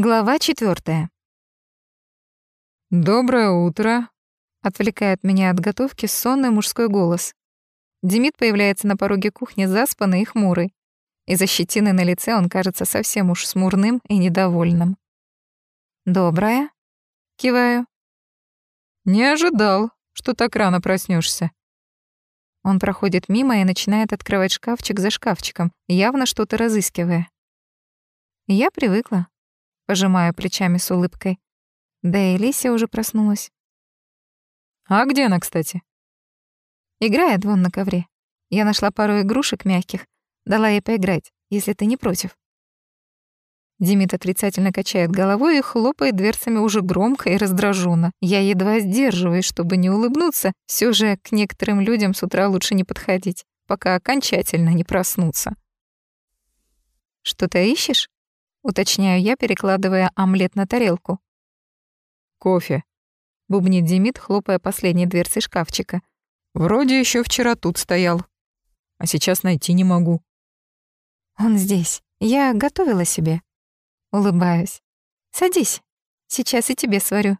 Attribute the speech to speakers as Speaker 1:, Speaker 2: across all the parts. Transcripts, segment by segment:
Speaker 1: Глава четвертая.
Speaker 2: «Доброе утро», —
Speaker 1: отвлекает меня от готовки сонный мужской голос. Демид появляется на пороге кухни заспанный и хмурый. Из-за щетины на лице он кажется совсем уж смурным и недовольным. «Доброе?» — киваю.
Speaker 2: «Не ожидал, что так рано проснешься.
Speaker 1: Он проходит мимо и начинает открывать шкафчик за шкафчиком, явно что-то разыскивая. Я привыкла пожимаю плечами с улыбкой. Да и Лися уже проснулась.
Speaker 2: А где она, кстати?
Speaker 1: Играет вон на ковре. Я нашла пару игрушек мягких, дала ей поиграть, если ты не против. Демид отрицательно качает головой и хлопает дверцами уже громко и раздраженно. Я едва сдерживаюсь, чтобы не улыбнуться. Все же к некоторым людям с утра лучше не подходить, пока окончательно не проснутся. «Что-то ищешь?» Уточняю я, перекладывая омлет на тарелку.
Speaker 2: «Кофе», — бубнит Демид, хлопая последней дверцей шкафчика. «Вроде еще вчера тут стоял, а сейчас найти не могу».
Speaker 1: «Он здесь. Я готовила себе». Улыбаюсь. «Садись. Сейчас и тебе сварю».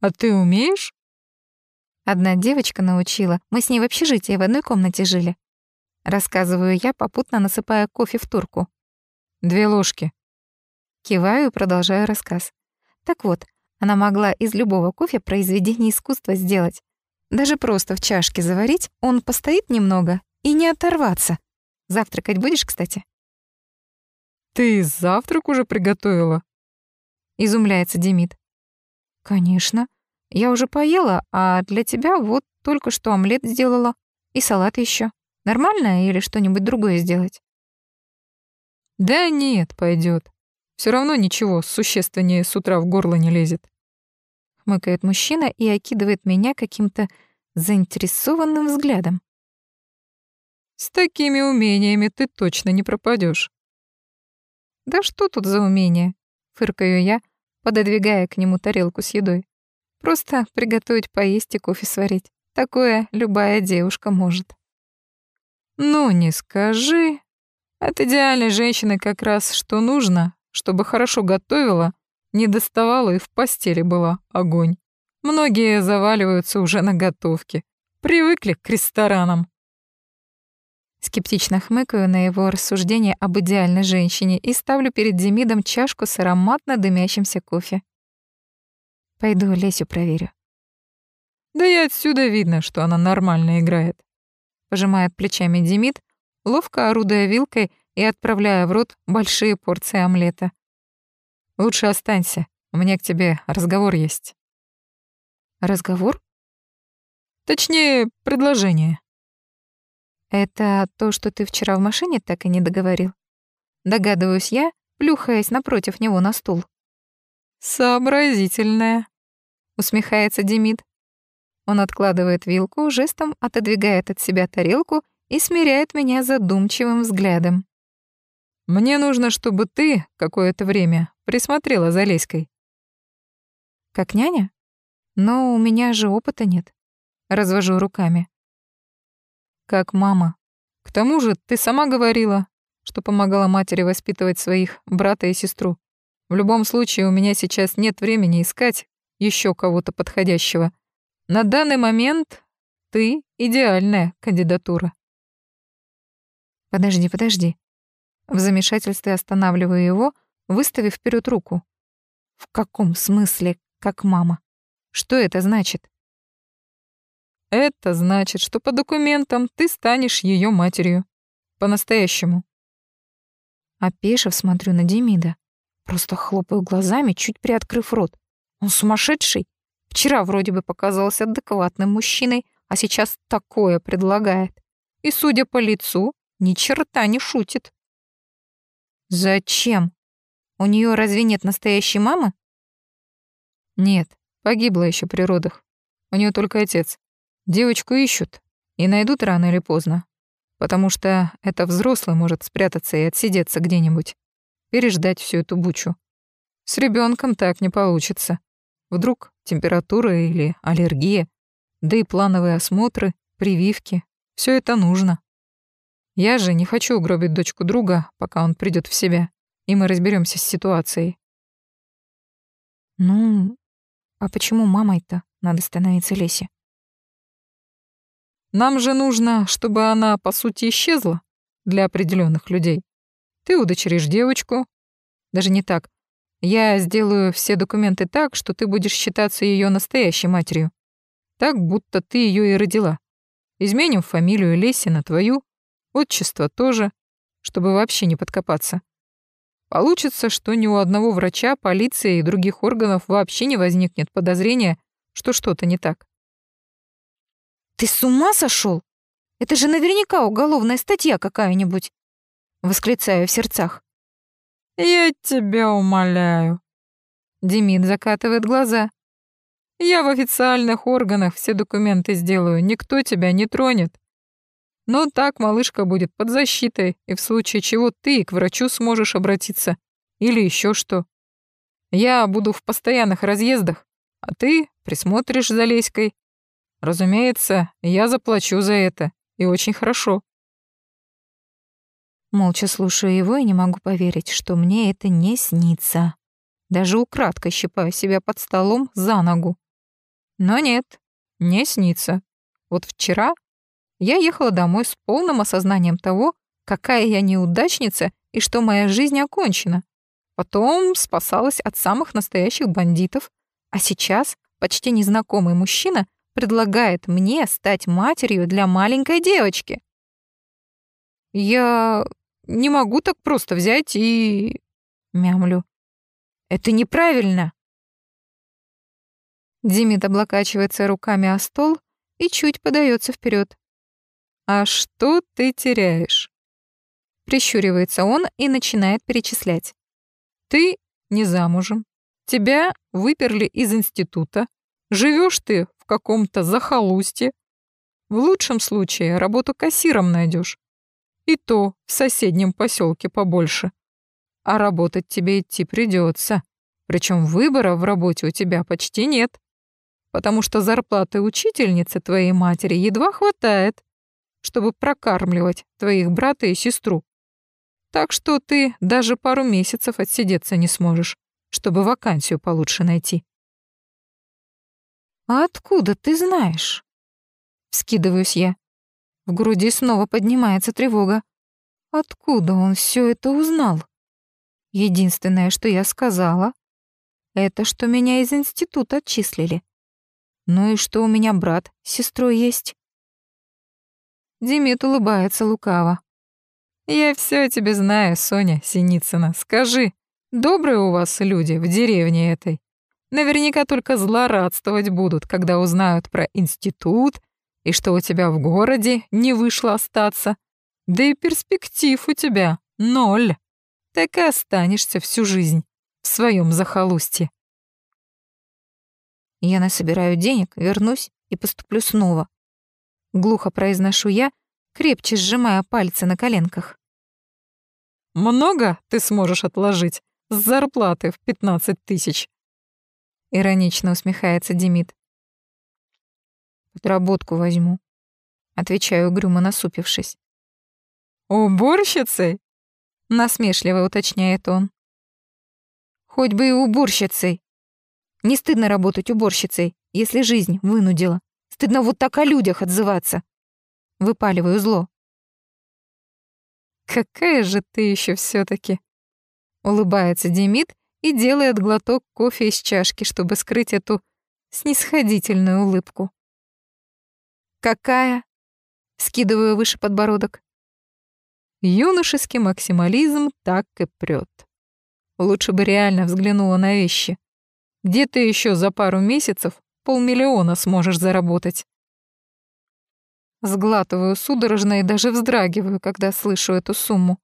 Speaker 2: «А ты умеешь?»
Speaker 1: Одна девочка научила. Мы с ней в общежитии в одной комнате жили. Рассказываю я, попутно насыпая кофе в турку.
Speaker 2: Две ложки.
Speaker 1: Киваю и продолжаю рассказ. Так вот, она могла из любого кофе произведение искусства сделать. Даже просто в чашке заварить, он постоит немного и не оторваться. Завтракать будешь, кстати?
Speaker 2: «Ты завтрак уже приготовила?»
Speaker 1: Изумляется Демид. «Конечно. Я уже поела, а для тебя вот только что омлет сделала. И салат еще. Нормально или что-нибудь другое сделать?»
Speaker 2: Да нет, пойдет. Все равно ничего существеннее с утра в горло не лезет.
Speaker 1: Хмыкает мужчина и окидывает меня каким-то заинтересованным взглядом.
Speaker 2: С такими умениями ты точно не пропадешь.
Speaker 1: Да что тут за умение? Фыркаю я, пододвигая к нему тарелку с едой. Просто приготовить поесть и кофе сварить. Такое любая девушка может.
Speaker 2: Ну, не скажи, от идеальной женщины как раз что нужно, чтобы хорошо готовила, не доставала и в постели была огонь. Многие заваливаются уже на готовке. Привыкли к ресторанам.
Speaker 1: Скептично хмыкаю на его рассуждение об идеальной женщине и ставлю перед Демидом чашку с ароматно дымящимся кофе. Пойду Лесю проверю.
Speaker 2: Да и отсюда видно, что она нормально играет.
Speaker 1: Пожимает плечами Демид, ловко орудуя вилкой и отправляя в рот большие порции омлета.
Speaker 2: «Лучше останься, у меня к тебе разговор есть».
Speaker 1: «Разговор?»
Speaker 2: «Точнее, предложение».
Speaker 1: «Это то, что ты вчера в машине так и не договорил?» Догадываюсь я, плюхаясь напротив него на стул.
Speaker 2: «Сообразительная», — усмехается Демид.
Speaker 1: Он откладывает вилку, жестом отодвигает от себя тарелку и смиряет меня задумчивым взглядом.
Speaker 2: «Мне нужно, чтобы ты какое-то время присмотрела за Леськой».
Speaker 1: «Как няня? Но у меня же опыта нет». Развожу руками.
Speaker 2: «Как мама. К тому же ты сама говорила, что помогала матери воспитывать своих брата и сестру. В любом случае у меня сейчас нет времени искать еще кого-то подходящего. На данный момент ты идеальная кандидатура.
Speaker 1: Подожди, подожди. В замешательстве останавливаю его, выставив вперед руку. В каком смысле, как мама? Что это значит?
Speaker 2: Это значит, что по документам ты станешь ее матерью. По-настоящему.
Speaker 1: Опешив, смотрю на Демида. Просто хлопаю глазами, чуть приоткрыв рот. Он сумасшедший. Вчера вроде бы показался адекватным мужчиной, а сейчас такое предлагает. И, судя по лицу, ни черта не шутит. Зачем? У нее разве нет настоящей мамы?
Speaker 2: Нет, погибла еще при родах. У нее только отец. Девочку ищут и найдут рано или поздно, потому что это взрослый может спрятаться и отсидеться где-нибудь, переждать всю эту бучу. С ребенком так не получится. Вдруг температура или аллергия, да и плановые осмотры, прививки — все это нужно. Я же не хочу угробить дочку друга, пока он придет в себя, и мы разберемся с ситуацией.
Speaker 1: Ну, а почему мамой-то надо становиться Лесе?
Speaker 2: Нам же нужно, чтобы она, по сути, исчезла для определенных людей. Ты удочеришь девочку. Даже не так. Я сделаю все документы так, что ты будешь считаться ее настоящей матерью. Так, будто ты ее и родила. Изменим фамилию Леси на твою, отчество тоже, чтобы вообще не подкопаться. Получится, что ни у одного врача, полиции и других органов вообще не возникнет подозрения, что что-то не так.
Speaker 1: «Ты с ума сошел? Это же наверняка уголовная статья какая-нибудь!» Восклицаю в сердцах.
Speaker 2: «Я тебя умоляю!» Демид закатывает глаза. «Я в официальных органах все документы сделаю, никто тебя не тронет. Но так малышка будет под защитой, и в случае чего ты к врачу сможешь обратиться. Или еще что. Я буду в постоянных разъездах, а ты присмотришь за Леськой. Разумеется, я заплачу за это, и очень хорошо.
Speaker 1: Молча слушаю его и не могу поверить, что мне это не снится. Даже украдкой щипаю себя под столом за ногу. Но нет, не снится. Вот вчера я ехала домой с полным осознанием того, какая я неудачница и что моя жизнь окончена. Потом спасалась от самых настоящих бандитов, а сейчас почти незнакомый мужчина предлагает мне стать матерью для маленькой девочки. Я не могу так просто взять и... Мямлю. Это неправильно. Димит облокачивается руками о стол и чуть подается вперед.
Speaker 2: «А что ты теряешь?»
Speaker 1: Прищуривается он и начинает перечислять.
Speaker 2: «Ты не замужем. Тебя выперли из института. Живешь ты в каком-то захолустье. В лучшем случае работу кассиром найдешь. И то в соседнем поселке побольше. А работать тебе идти придется. Причем выбора в работе у тебя почти нет. Потому что зарплаты учительницы твоей матери едва хватает, чтобы прокармливать твоих брата и сестру. Так что ты даже пару месяцев отсидеться не сможешь, чтобы вакансию получше найти.
Speaker 1: «А откуда ты знаешь?» Вскидываюсь я. В груди снова поднимается тревога. Откуда он все это узнал? Единственное, что я сказала, это что меня из института отчислили. Ну и что у меня брат с сестрой есть.
Speaker 2: Демид улыбается лукаво. «Я все о тебе знаю, Соня Синицына. Скажи, добрые у вас люди в деревне этой? Наверняка только злорадствовать будут, когда узнают про институт и что у тебя в городе не вышло остаться. Да и перспектив у тебя ноль. Так и останешься всю жизнь в своем захолустье».
Speaker 1: Я насобираю денег, вернусь и поступлю снова. Глухо произношу я, крепче сжимая пальцы на коленках.
Speaker 2: «Много ты сможешь отложить с зарплаты в пятнадцать тысяч?» Иронично усмехается Демид.
Speaker 1: «Подработку возьму», — отвечаю угрюмо насупившись.
Speaker 2: «Уборщицей?» — насмешливо уточняет он.
Speaker 1: «Хоть бы и уборщицей. Не стыдно работать уборщицей, если жизнь вынудила. Стыдно вот так о людях отзываться. Выпаливаю зло.
Speaker 2: «Какая же ты еще все таки Улыбается Демид и делает глоток кофе из чашки, чтобы скрыть эту снисходительную улыбку.
Speaker 1: «Какая?» — скидываю выше подбородок.
Speaker 2: Юношеский максимализм так и прет. Лучше бы реально взглянула на вещи. Где ты еще за пару месяцев полмиллиона сможешь заработать. Сглатываю судорожно и даже вздрагиваю, когда слышу эту сумму.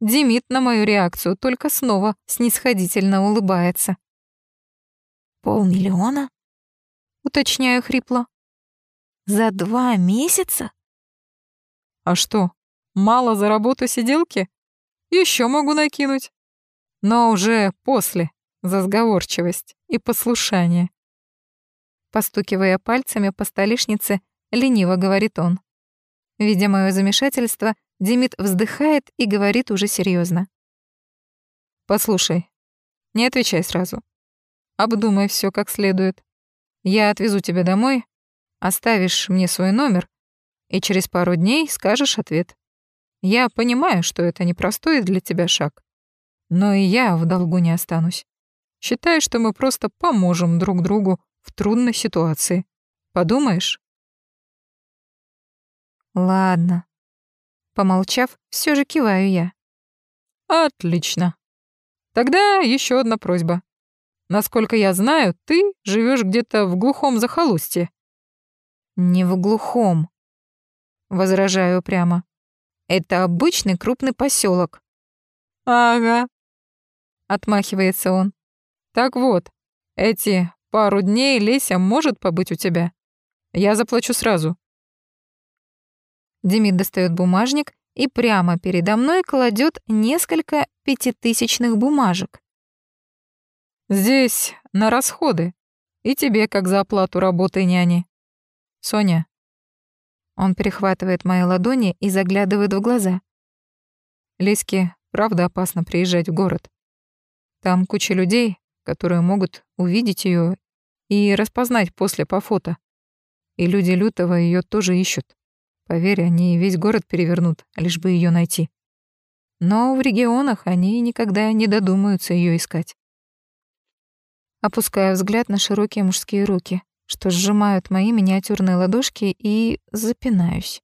Speaker 2: Демид на мою реакцию только снова снисходительно улыбается.
Speaker 1: «Полмиллиона?» — уточняю хрипло. «За два месяца?»
Speaker 2: «А что, мало за работу сиделки? Еще могу накинуть. Но уже после, за сговорчивость и послушание. Постукивая пальцами по столешнице, лениво говорит он. Видя мое замешательство, Демид вздыхает и говорит уже серьезно: «Послушай, не отвечай сразу. обдумай все как следует. Я отвезу тебя домой, оставишь мне свой номер, и через пару дней скажешь ответ. Я понимаю, что это непростой для тебя шаг, но и я в долгу не останусь. Считай, что мы просто поможем друг другу в трудной ситуации. Подумаешь?
Speaker 1: Ладно. Помолчав, все же киваю я.
Speaker 2: Отлично. Тогда еще одна просьба. Насколько я знаю, ты живешь где-то в глухом захолустье.
Speaker 1: Не в глухом. Возражаю прямо. Это обычный крупный поселок.
Speaker 2: Ага. Отмахивается он. Так вот, эти пару дней Леся может побыть у тебя. Я заплачу сразу.
Speaker 1: Демид достает бумажник и прямо передо мной кладет несколько пятитысячных бумажек.
Speaker 2: Здесь на расходы. И тебе, как за оплату работы няни. Соня.
Speaker 1: Он перехватывает мои ладони и заглядывает в глаза.
Speaker 2: Леське правда опасно приезжать в город. Там куча людей, которые могут увидеть ее и распознать после по фото. И люди Лютого ее тоже ищут. Поверь, они весь город перевернут, лишь бы ее найти. Но в регионах они никогда не додумаются ее искать.
Speaker 1: Опускаю взгляд на широкие мужские руки, что сжимают мои миниатюрные ладошки, и запинаюсь.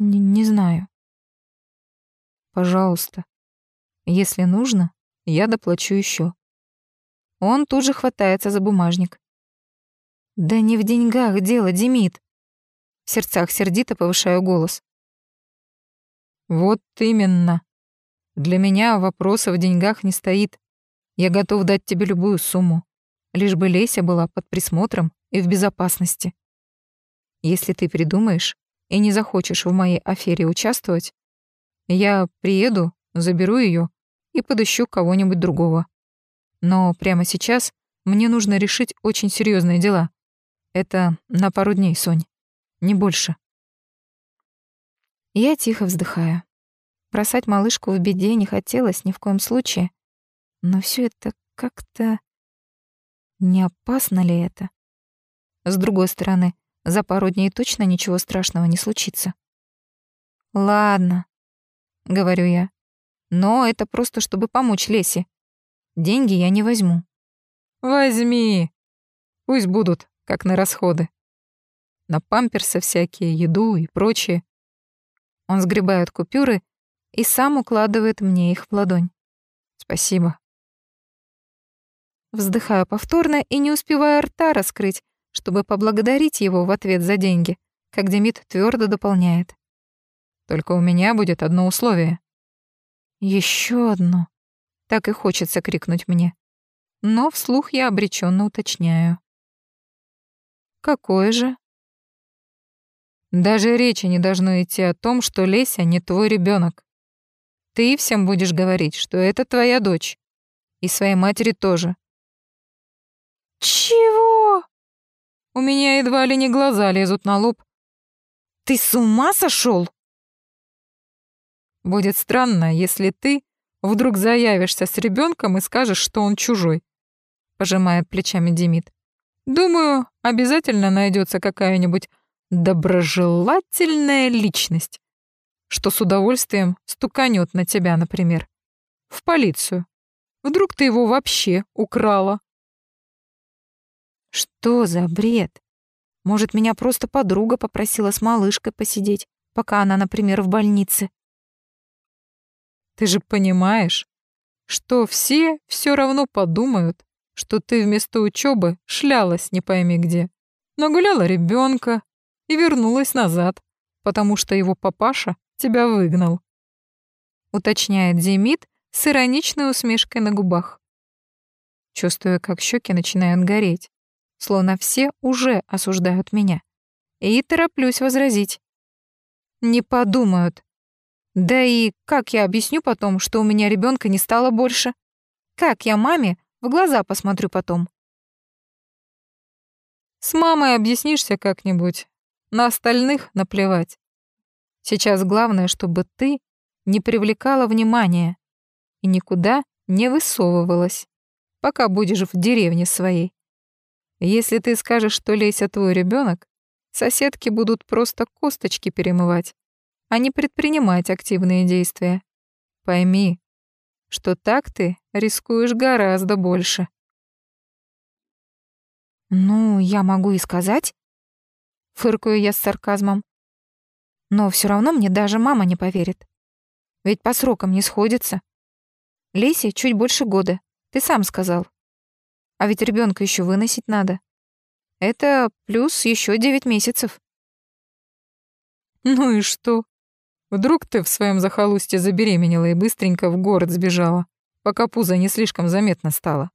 Speaker 1: Н не знаю.
Speaker 2: Пожалуйста. Если нужно, я доплачу еще.
Speaker 1: Он тут же хватается за бумажник. Да не в деньгах дело, Демид. В сердцах сердито повышаю голос.
Speaker 2: Вот именно. Для меня вопроса в деньгах не стоит. Я готов дать тебе любую сумму, лишь бы Леся была под присмотром и в безопасности. Если ты придумаешь и не захочешь в моей афере участвовать, я приеду, заберу ее и подыщу кого-нибудь другого. Но прямо сейчас мне нужно решить очень серьезные дела. Это на пару дней, Сонь не больше.
Speaker 1: Я тихо вздыхаю. Бросать малышку в беде не хотелось ни в коем случае. Но все это как-то... Не опасно ли это? С другой стороны, за пару дней точно ничего страшного не случится. «Ладно», — говорю я. «Но это просто, чтобы помочь Лесе. Деньги я не возьму».
Speaker 2: «Возьми. Пусть будут, как на расходы» на памперсы всякие, еду и прочее. Он сгребает купюры и сам укладывает мне их в ладонь. Спасибо.
Speaker 1: Вздыхаю повторно и не успеваю рта раскрыть, чтобы поблагодарить его в ответ за деньги, как Демид твердо дополняет.
Speaker 2: Только у меня будет одно условие.
Speaker 1: Еще одно. Так и хочется крикнуть мне. Но вслух я обреченно уточняю. Какое же?
Speaker 2: Даже речи не должно идти о том, что Леся не твой ребенок. Ты всем будешь говорить, что это твоя дочь. И своей матери тоже.
Speaker 1: Чего?
Speaker 2: У меня едва ли не глаза лезут на лоб.
Speaker 1: Ты с ума сошел?
Speaker 2: Будет странно, если ты вдруг заявишься с ребенком и скажешь, что он чужой. Пожимает плечами Демид. Думаю, обязательно найдется какая-нибудь доброжелательная личность, что с удовольствием стуканет на тебя, например. В полицию. Вдруг ты его вообще украла.
Speaker 1: Что за бред? Может, меня просто подруга попросила с малышкой посидеть, пока она, например, в больнице?
Speaker 2: Ты же понимаешь, что все все равно подумают, что ты вместо учебы шлялась не пойми где. Нагуляла ребенка, и вернулась назад, потому что его папаша тебя выгнал», — уточняет Демид с ироничной усмешкой на губах. Чувствую, как щеки начинают гореть, словно все уже осуждают меня. И тороплюсь возразить. Не подумают. Да и как я объясню потом, что у меня ребенка не стало больше? Как я маме в глаза посмотрю потом? С мамой объяснишься как-нибудь, на остальных наплевать. Сейчас главное, чтобы ты не привлекала внимания и никуда не высовывалась. пока будешь в деревне своей. Если ты скажешь, что Леся твой ребенок, соседки будут просто косточки перемывать, а не предпринимать активные действия. Пойми, что так ты рискуешь гораздо больше.
Speaker 1: «Ну, я могу и сказать», — фыркаю я с сарказмом. «Но все равно мне даже мама не поверит. Ведь по срокам не сходится. Лесе чуть больше года, ты сам сказал. А ведь ребенка еще выносить надо. Это плюс еще девять месяцев».
Speaker 2: «Ну и что? Вдруг ты в своем захолустье забеременела и быстренько в город сбежала, пока пузо не слишком заметно стало?»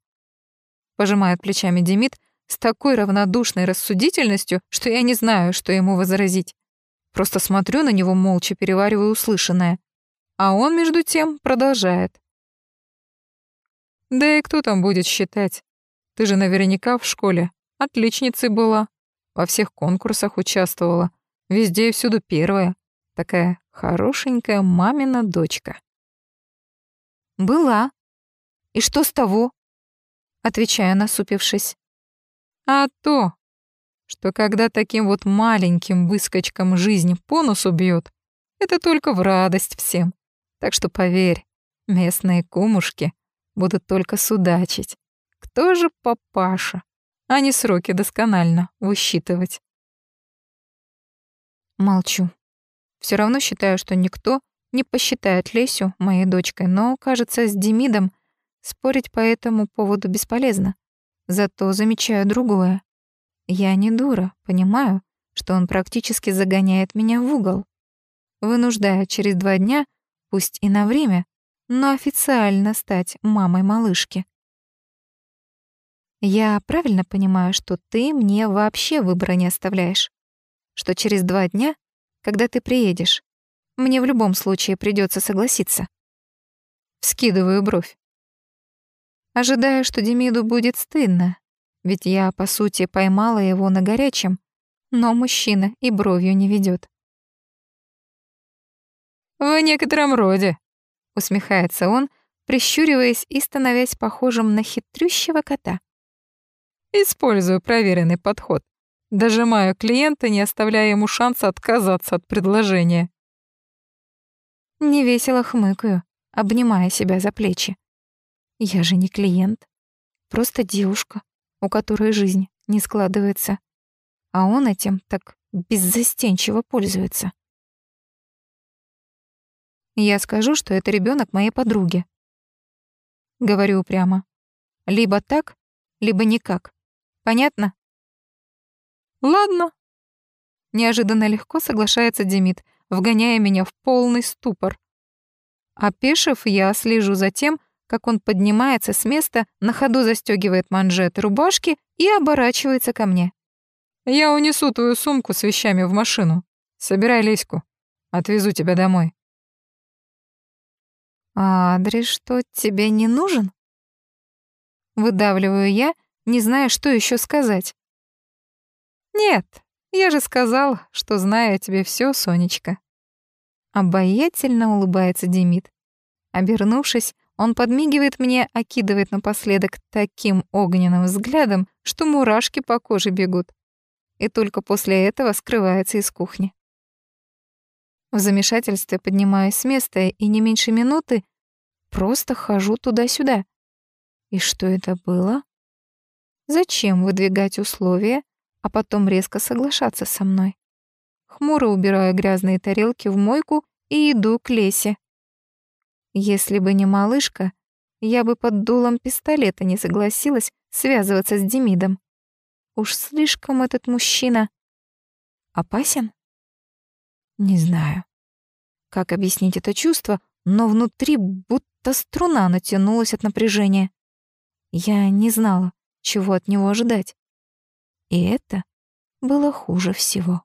Speaker 2: Пожимает плечами Демид, с такой равнодушной рассудительностью, что я не знаю, что ему возразить. Просто смотрю на него молча, перевариваю услышанное. А он, между тем, продолжает. «Да и кто там будет считать? Ты же наверняка в школе. Отличницей была. Во всех конкурсах участвовала. Везде и всюду первая. Такая хорошенькая мамина дочка».
Speaker 1: «Была. И что с того?» Отвечаю, насупившись.
Speaker 2: А то, что когда таким вот маленьким выскочкам жизнь по носу бьет, это только в радость всем. Так что поверь, местные кумушки будут только судачить. Кто же папаша? А не сроки досконально высчитывать.
Speaker 1: Молчу. Все равно считаю, что никто не посчитает Лесю моей дочкой, но, кажется, с Демидом спорить по этому поводу бесполезно. Зато замечаю другое. Я не дура, понимаю, что он практически загоняет меня в угол. Вынуждая через два дня, пусть и на время, но официально стать мамой малышки. Я правильно понимаю, что ты мне вообще выбора не оставляешь? Что через два дня, когда ты приедешь, мне в любом случае придется согласиться? Вскидываю бровь. Ожидаю, что Демиду будет стыдно, ведь я, по сути, поймала его на горячем, но мужчина и бровью не ведет.
Speaker 2: «В некотором роде», —
Speaker 1: усмехается он, прищуриваясь и становясь похожим на хитрющего кота.
Speaker 2: «Использую проверенный подход. Дожимаю клиента, не оставляя ему шанса отказаться от предложения».
Speaker 1: Невесело хмыкаю, обнимая себя за плечи. Я же не клиент, просто девушка, у которой жизнь не складывается. А он этим так беззастенчиво пользуется. Я скажу, что это ребенок моей подруги. Говорю прямо. Либо так, либо никак. Понятно?
Speaker 2: Ладно.
Speaker 1: Неожиданно легко соглашается Демид, вгоняя меня в полный ступор. Опешив, я слежу за тем, как он поднимается с места, на ходу застегивает манжеты рубашки и оборачивается ко мне.
Speaker 2: «Я унесу твою сумку с вещами в машину. Собирай Леську. Отвезу тебя домой».
Speaker 1: «А адрес что, тебе не нужен?» Выдавливаю я, не зная, что еще сказать.
Speaker 2: «Нет, я же сказал, что знаю о тебе все, Сонечка».
Speaker 1: Обаятельно улыбается Демид. Обернувшись, он подмигивает мне, окидывает напоследок таким огненным взглядом, что мурашки по коже бегут. И только после этого скрывается из кухни. В замешательстве поднимаюсь с места и не меньше минуты просто хожу туда-сюда. И что это было? Зачем выдвигать условия, а потом резко соглашаться со мной? Хмуро убираю грязные тарелки в мойку и иду к Лесе. Если бы не малышка, я бы под дулом пистолета не согласилась связываться с Демидом. Уж слишком этот мужчина опасен? Не знаю, как объяснить это чувство, но внутри будто струна натянулась от напряжения. Я не знала, чего от него ожидать. И это было хуже всего.